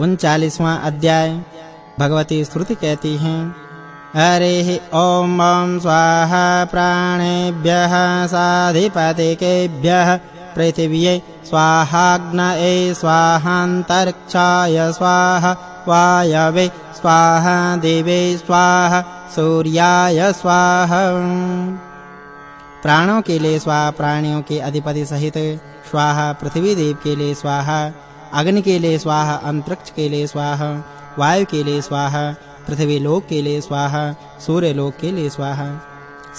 उनचालीसवां अध्याय। भगवती श्रुति कहती हैं, हरे ओम ओम स्वाहा प्राणेभ्यः, साधिपतिकेभ्यः, पृथिव्यै स्वाहाग्नये स्वाहान्तरिक्षाय स्वाहा, वायवे स्वाहा, देवे स्वाहा, सूर्याय स्वाहा। प्राणों के लिए स्वाहा, प्राणियों के अधिपति सहित स्वाहा, पृथ्वी देव के लिए स्वाहा अग्नि के लिए स्वाहा अंतरिक्ष के लिए स्वाहा वायु के लिए स्वाहा पृथ्वी लोक के लिए स्वाहा सूर्य लोक के लिए स्वाहा,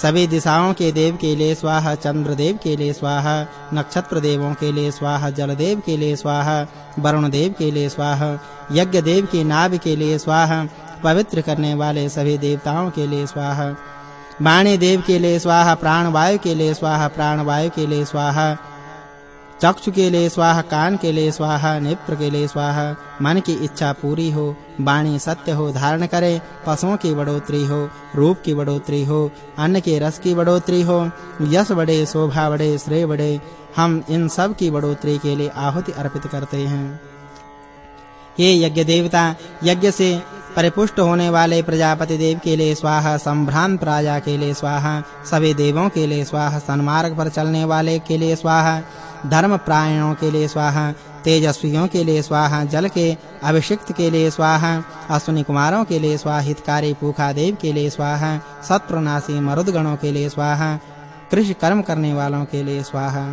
सभी दिशाओं के देव के लिए स्वाहा चंद्र देव के लिए स्वाहा नक्षत्र देवों के लिए स्वाहा जल देव के लिए स्वाहा वरुण देव के लिए स्वाहा यज्ञ देव की नाभ के लिए स्वाहा पवित्र करने वाले सभी देवताओं के लिए स्वाहा वाणी देव के लिए स्वाहा प्राण वायु के लिए स्वाहा प्राण वायु के लिए स्वाहा चक्षु के लिए स्वाहा कान के लिए स्वाहा नेत्र के लिए स्वाहा। मन की इच्छा पूरी हो, वाणी सत्य हो, धारण करे, पशुओं की बढ़ोतरी हो, रूप की बढ़ोतरी हो, अन्न के रस की बढ़ोतरी हो, यश बढ़े, शोभा बढ़े, श्रेय बढ़े, हम इन सब की बढ़ोतरी के लिए आहुति अर्पित करते हैं। ये यज्ञ देवता, यज्ञ से परिपुष्ट होने वाले प्रजापति देव के लिए स्वाहा, संभ्रांत प्रजा के लिए स्वाहा, सभी देवों के लिए स्वाहा, सन्मार्ग पर चलने वाले के लिए स्वाहा धर्म प्रायणों के लिए स्वाहा, तेजस्वियों के लिए स्वाहा, जल के, अभिषिक्त के लिए स्वाहा, अश्विनी कुमारों के लिए स्वाहा, हितकारी पूखा देव के लिए स्वाहा सत्रनासी मरुदगणों के लिए स्वाहा, कृषि कर्म करने वालों के लिए स्वाहा,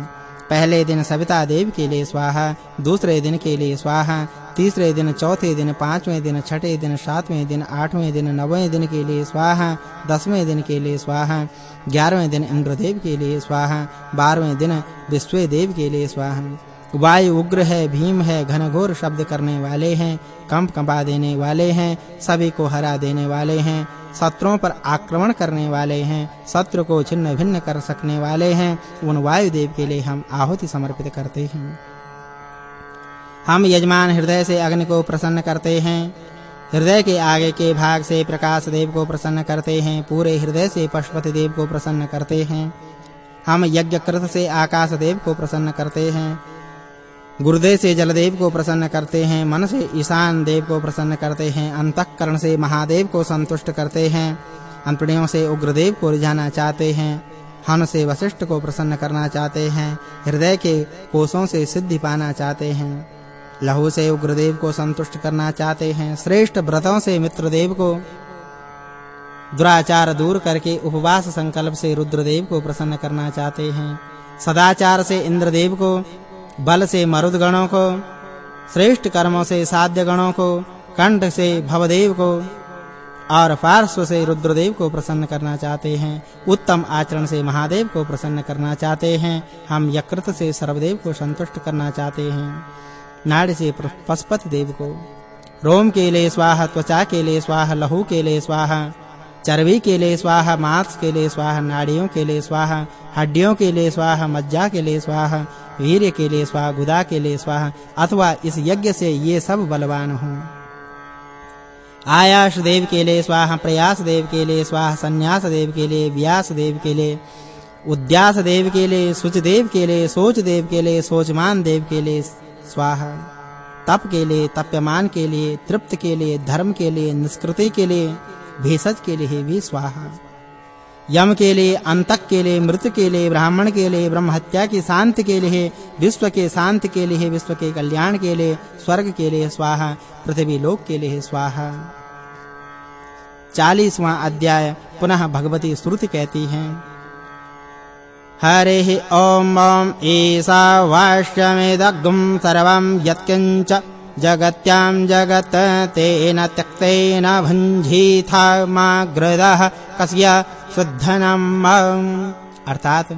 पहले दिन सविता देव के लिए स्वाहा, दूसरे दिन के लिए स्वाहा तीसरे दिन, चौथे दिन, पाँचवें दिन, छठे दिन, सातवें दिन, आठवें दिन, नौवें दिन के लिए स्वाहा, दसवें दिन के लिए स्वाहा, ग्यारहवें दिन इंद्रदेव के लिए स्वाहा, बारहवें दिन विश्व देव के लिए स्वाहा। वायु उग्र है, भीम है, घनघोर शब्द करने वाले हैं, कंप कंपा देने वाले हैं, सभी को हरा देने वाले हैं, शत्रुओं पर आक्रमण करने वाले हैं, शत्रु को छिन्न भिन्न कर सकने वाले हैं, उन वायु देव के लिए हम आहुति समर्पित करते हैं। हम यजमान हृदय से अग्नि को प्रसन्न करते हैं। हृदय के आगे के भाग से प्रकाश देव को प्रसन्न करते हैं। पूरे हृदय से पशुपति देव को प्रसन्न करते हैं। हम यज्ञ कृत से आकाश देव को प्रसन्न करते हैं। गुरुदेव से जलदेव को प्रसन्न करते हैं। मन से ईशान देव को प्रसन्न करते हैं। अंतःकरण से महादेव को संतुष्ट करते हैं। अंतड़ियों से उग्रदेव को रिझाना चाहते हैं। हन से वशिष्ठ को प्रसन्न करना चाहते हैं। हृदय के कोषों से सिद्धि पाना चाहते हैं। लहु से उग्रदेव को संतुष्ट करना चाहते हैं। श्रेष्ठ व्रतों से मित्रदेव को दुराचार दूर करके उपवास संकल्प से रुद्रदेव को प्रसन्न करना चाहते हैं। सदाचार से इंद्रदेव को, बल से मरुद गणों को, श्रेष्ठ कर्मों से साध्य गणों को, कंठ से भवदेव को और पार्श्व से रुद्रदेव को प्रसन्न करना चाहते हैं। उत्तम आचरण से महादेव को प्रसन्न करना चाहते हैं। हम यकृत से सर्वदेव को संतुष्ट करना चाहते हैं। नाड़ी से पशुपति देव को रोम के लिए स्वाहा त्वचा के लिए स्वाहा लहू के लिए स्वाहा चर्बी के लिए स्वाहा मांस के लिए स्वाहा नाड़ियों के लिए स्वाहा हड्डियों के लिए स्वाहा मज्जा के लिए स्वाहा वीर्य के लिए स्वाहा गुदा के लिए स्वाहा अथवा इस यज्ञ से ये सब बलवान हों आयाश देव के लिए स्वाहा प्रयास देव के लिए स्वाहा संन्यास देव के लिए व्यास देव के लिए उद्यास देव के लिए सुच देव के लिए सोच देव के लिए सोचमान देव के लिए स्वाहा तप के लिए तप्यमान के लिए तृप्त के लिए धर्म के लिए निष्कृति के लिए भेषज के लिए भी स्वाहा यम के लिए अंतक के लिए मृत के लिए ब्राह्मण के लिए ब्रह्म हत्या की शांति के लिए विश्व के शांति के लिए विश्व के कल्याण के लिए स्वर्ग के लिए स्वाहा पृथ्वी लोक के लिए स्वाहा 40वां अध्याय पुनः भगवती श्रुति कहती है हरे ओम ओम ईसा वाष्यमेदग्गुम सर्वं यत्किंच जगत्यां जगत तेन त्यक्तेन भुञ्जीथा माग्रदः कस्य शुद्धनम अर्थात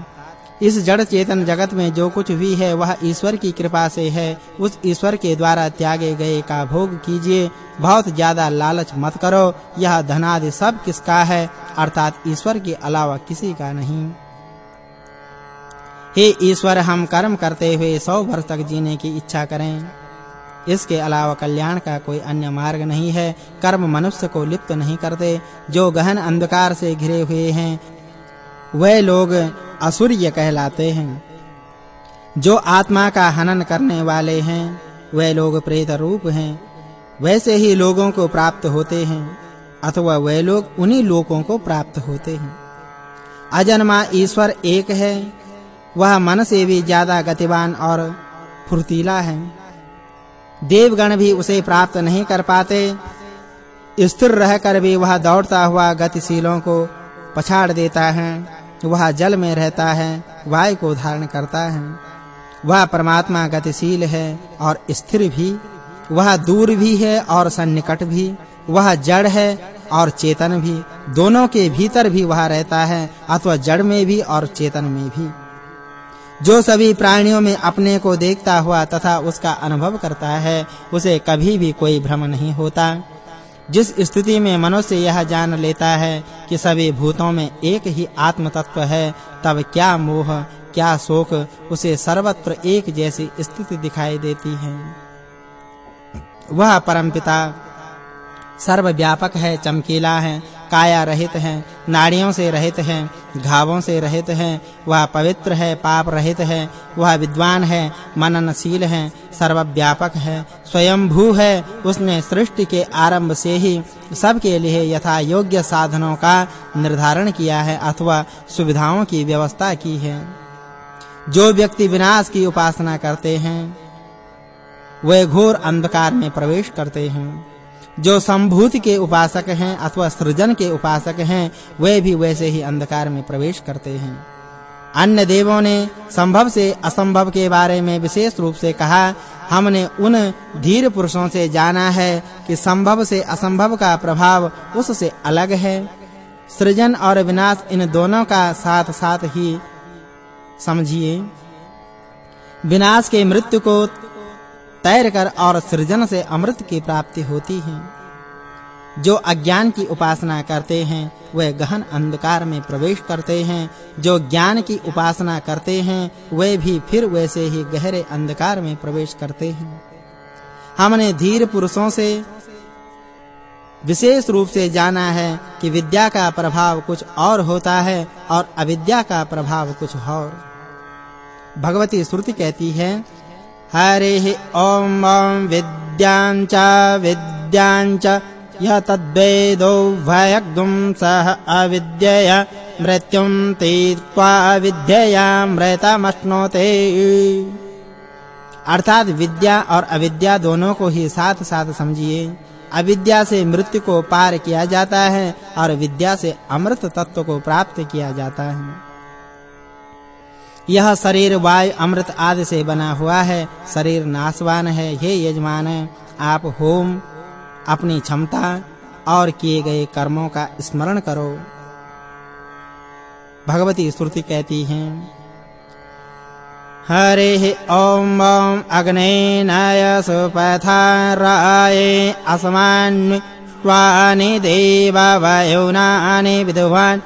इस जड़ चेतन जगत में जो कुछ भी है, वह ईश्वर की कृपा से है। उस ईश्वर के द्वारा त्यागे गए का भोग कीजिए। बहुत ज़्यादा लालच मत करो। यह धनादि सब किसका है? अर्थात ईश्वर के अलावा किसी का नहीं। हे ईश्वर, हम कर्म करते हुए 100 वर्ष तक जीने की इच्छा करें। इसके अलावा कल्याण का कोई अन्य मार्ग नहीं है। कर्म मनुष्य को लिप्त नहीं करते। जो गहन अंधकार से घिरे हुए हैं वे लोग असुर्य कहलाते हैं। जो आत्मा का हनन करने वाले हैं वे लोग प्रेत रूप हैं। वैसे ही लोगों को प्राप्त होते हैं, अथवा वे लोग उन्हीं लोगों को प्राप्त होते हैं। अजन्मा ईश्वर एक है। वह मन से भी ज़्यादा गतिवान और फुर्तीला है। देवगण भी उसे प्राप्त नहीं कर पाते। स्थिर रहकर भी वह दौड़ता हुआ गतिशीलों को पछाड़ देता है। वह जल में रहता है, वायु को धारण करता है। वह परमात्मा गतिशील है और स्थिर भी। वह दूर भी है और सन्निकट भी। वह जड़ है और चेतन भी। दोनों के भीतर भी वह रहता है, अथवा जड़ में भी और चेतन में भी। जो सभी प्राणियों में अपने को देखता हुआ तथा उसका अनुभव करता है, उसे कभी भी कोई भ्रम नहीं होता। जिस स्थिति में मनुष्य यह जान लेता है कि सभी भूतों में एक ही आत्म तत्व है, तब क्या मोह, क्या शोक उसे सर्वत्र एक जैसी स्थिति दिखाई देती है। वह परमपिता, सर्वव्यापक है, चमकीला है काया रहित है नाड़ियों से रहित है, घावों से रहित है, वह पवित्र है, पाप रहित है, वह विद्वान है, मननशील है, सर्वव्यापक है, स्वयंभू है उसने सृष्टि के आरंभ से ही सबके लिए यथा योग्य साधनों का निर्धारण किया है अथवा सुविधाओं की व्यवस्था की है। जो व्यक्ति विनाश की उपासना करते हैं, वे घोर अंधकार में प्रवेश करते हैं। जो संभूति के उपासक हैं अथवा सृजन के उपासक हैं, वे भी वैसे ही अंधकार में प्रवेश करते हैं। अन्य देवों ने संभव से असंभव के बारे में विशेष रूप से कहा, हमने उन धीर पुरुषों से जाना है कि संभव से असंभव का प्रभाव उससे अलग है। सृजन और विनाश इन दोनों का साथ-साथ ही समझिए। विनाश के मृत्यु को तैर कर और सृजन से अमृत की प्राप्ति होती है। जो अज्ञान की उपासना करते हैं, वे गहन अंधकार में प्रवेश करते हैं। जो ज्ञान की उपासना करते हैं, वे भी फिर वैसे ही गहरे अंधकार में प्रवेश करते हैं। हमने धीर पुरुषों से विशेष रूप से जाना है कि विद्या का प्रभाव कुछ और होता है और अविद्या का प्रभाव कुछ और। भगवती श्रुति कहती है हरिः ॐ ॐ विद्यां च विद्यां च य तद्वेदो भयग्गुं सह अविद्यया मृत्युं मृतमश्नोते। अर्थात विद्या और अविद्या दोनों को ही साथ-साथ समझिए। अविद्या से मृत्यु को पार किया जाता है और विद्या से अमृत तत्व को प्राप्त किया जाता है। यह शरीर, वायु, अमृत आदि से बना हुआ है। शरीर नाशवान है, हे यजमान, आप होम, अपनी क्षमता और किए गए कर्मों का स्मरण करो। भगवती श्रुति कहती है, हरे ओम ओम अग्ने नाय सुपथाराय अस्मान् स्वानि देव वयुनानि विद्वान्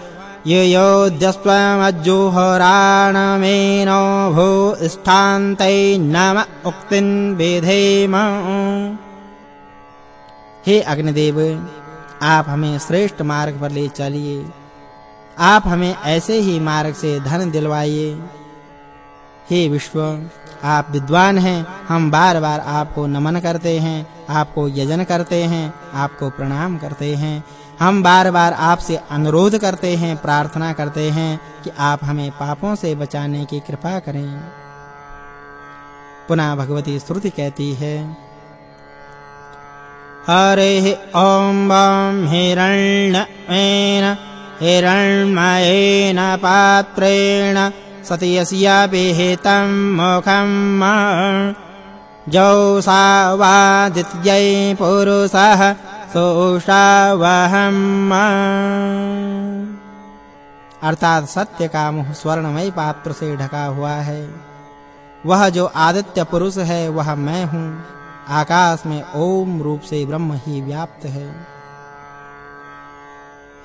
युयोद्यस्त्वमज्जुहराणमेनो नम उक्तिन् विधेम। हे अग्निदेव, आप हमें श्रेष्ठ मार्ग पर ले चलिए। आप हमें ऐसे ही मार्ग से धन दिलवाइए। हे विश्व, आप विद्वान हैं, हम बार-बार आपको नमन करते हैं, आपको यजन करते हैं, आपको प्रणाम करते हैं। हम बार-बार आपसे अनुरोध करते हैं, प्रार्थना करते हैं कि आप हमें पापों से बचाने की कृपा करें। पुनः भगवती श्रुति कहती है, हरे ओम बम हिरण्येन हिरण्मयेन पात्रेण सत्यस्या विहितं मुखम् जौ सा पुरुषः सोषावहम् अर्थात सत्य का मुह स्वर्णमय पात्र से ढका हुआ है। वह जो आदित्य पुरुष है, वह मैं हूँ। आकाश में ओम रूप से ब्रह्म ही व्याप्त है।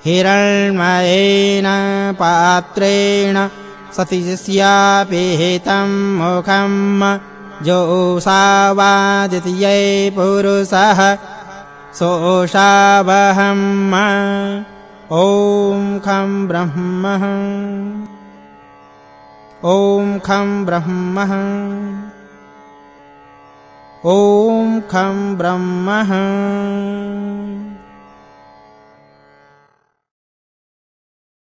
हिरण्मयेन पात्रेण सतिस्यापिहितं मुखम्। जो सावादित्यै पुरुषः सोषावहम् ॐ खं ब्रह्म ॐ खं ब्रह्म ॐ खं ब्रह्मः